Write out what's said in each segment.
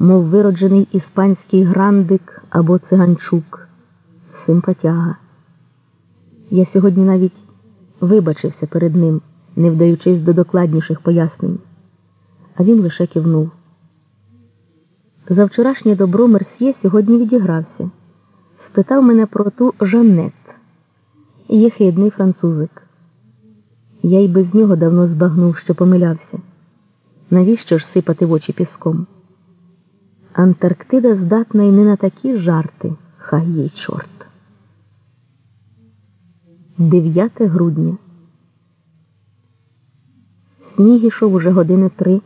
мов вироджений іспанський грандик або циганчук, симпатяга. Я сьогодні навіть вибачився перед ним, не вдаючись до докладніших пояснень, а він лише кивнув. За вчорашнє добро Мерсьє сьогодні відігрався, спитав мене про ту Жаннет, єхидний французик. Я й без нього давно збагнув, що помилявся. Навіщо ж сипати в очі піском? Антарктида здатна й не на такі жарти, хай їй чорт. 9 грудня. Сніг ішов уже години три,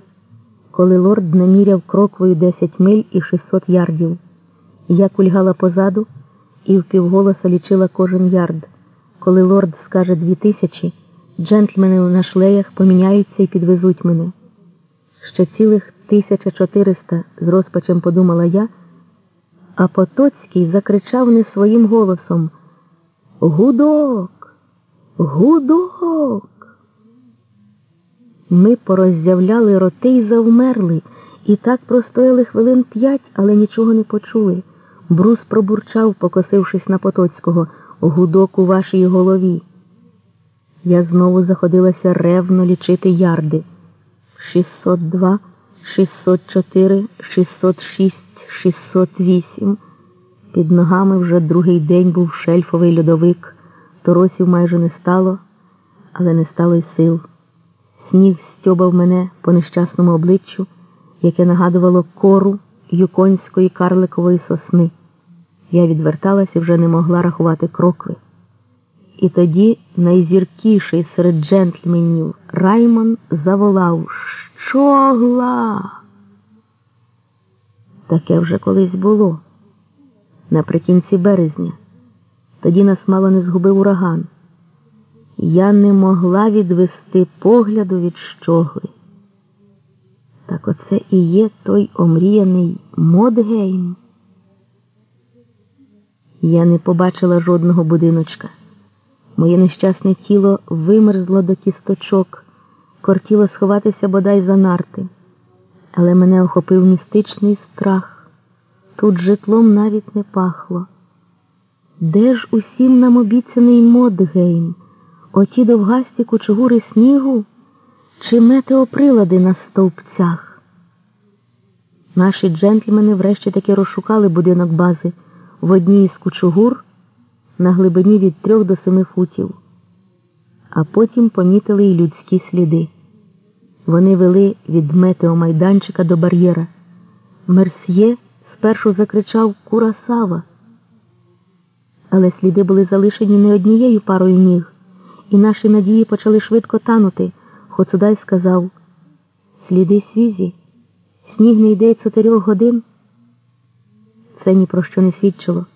коли лорд наміряв кроквою 10 миль і 600 ярдів. Я кульгала позаду і впівголоса лічила кожен ярд. Коли лорд скаже дві тисячі, джентльмени на шлеях поміняються і підвезуть мене. Ще цілих 1400, з розпачем подумала я, а Потоцький закричав не своїм голосом Гудок, гудок. Ми пороззявляли роти й завмерли, і так простояли хвилин п'ять, але нічого не почули. Брус пробурчав, покосившись на Потоцького, гудок у вашій голові. Я знову заходилася ревно лічити ярди. 602, 604, 606, 608. Під ногами вже другий день був шельфовий льодовик. Торосів майже не стало, але не стало й сил. Сніг стьобав мене по нещасному обличчю, яке нагадувало кору юконської карликової сосни. Я відверталася і вже не могла рахувати крокви. І тоді найзіркіший серед джентльменів Раймон заволав Щогла. Таке вже колись було наприкінці березня. Тоді нас мало не згубив ураган. Я не могла відвести погляду від щогли. Так оце і є той омріяний Модгейм. Я не побачила жодного будиночка. Моє нещасне тіло вимерзло до кісточок, кортіло сховатися бодай за нарти, але мене охопив містичний страх. Тут житлом навіть не пахло. Де ж усім нам обіцяний Модгейм? Оті довгасті кучугури снігу чи метеоприлади на стовпцях? Наші джентльмени врешті таки розшукали будинок бази в одній із кучугур на глибині від трьох до семи футів, а потім помітили й людські сліди. Вони вели від метеомайданчика до бар'єра. Мерсьє спершу закричав Курасава, але сліди були залишені не однією парою ніг і наші надії почали швидко танути. Хоцудай сказав сліди свізі, сніг не йде чотирьох годин. Це ні про що не свідчило,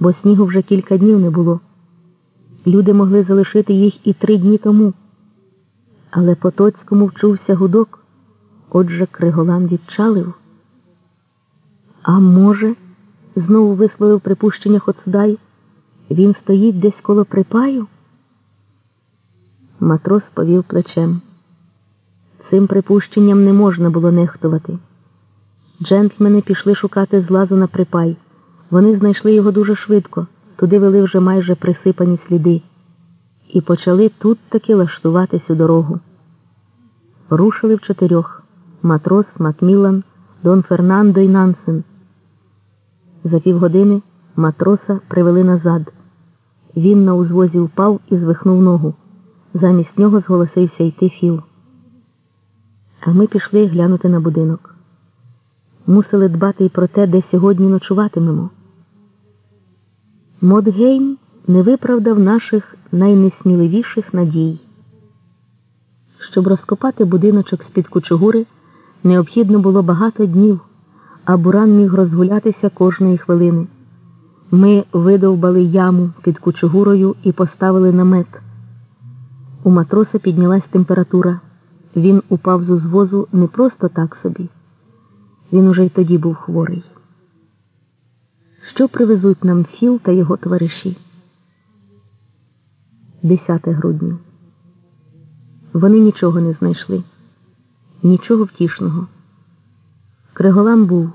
бо снігу вже кілька днів не було. Люди могли залишити їх і три дні тому. Але Потоцькому вчувся гудок, отже, Криголам відчалив. А може, знову висловив припущення Хоцудай, він стоїть десь коло припаю? Матрос повів плечем. Цим припущенням не можна було нехтувати. Джентльмени пішли шукати злазу на припай. Вони знайшли його дуже швидко, туди вели вже майже присипані сліди, і почали тут таки лаштуватись у дорогу. Рушили в чотирьох матрос, Макміллан, Дон Фернандо і Нансен. За півгодини матроса привели назад. Він на узвозі впав і звихнув ногу. Замість нього зголосився йти Філ. А ми пішли глянути на будинок. Мусили дбати й про те, де сьогодні ночуватимемо. Модгейм не виправдав наших найнесміливіших надій. Щоб розкопати будиночок з-під кучугури, необхідно було багато днів, а буран міг розгулятися кожної хвилини. Ми видовбали яму під кучугурою і поставили намет. У матроса піднялась температура. Він упав з узвозу не просто так собі. Він уже й тоді був хворий. Що привезуть нам Філ та його товариші? 10 грудня. Вони нічого не знайшли, нічого втішного. Криголам був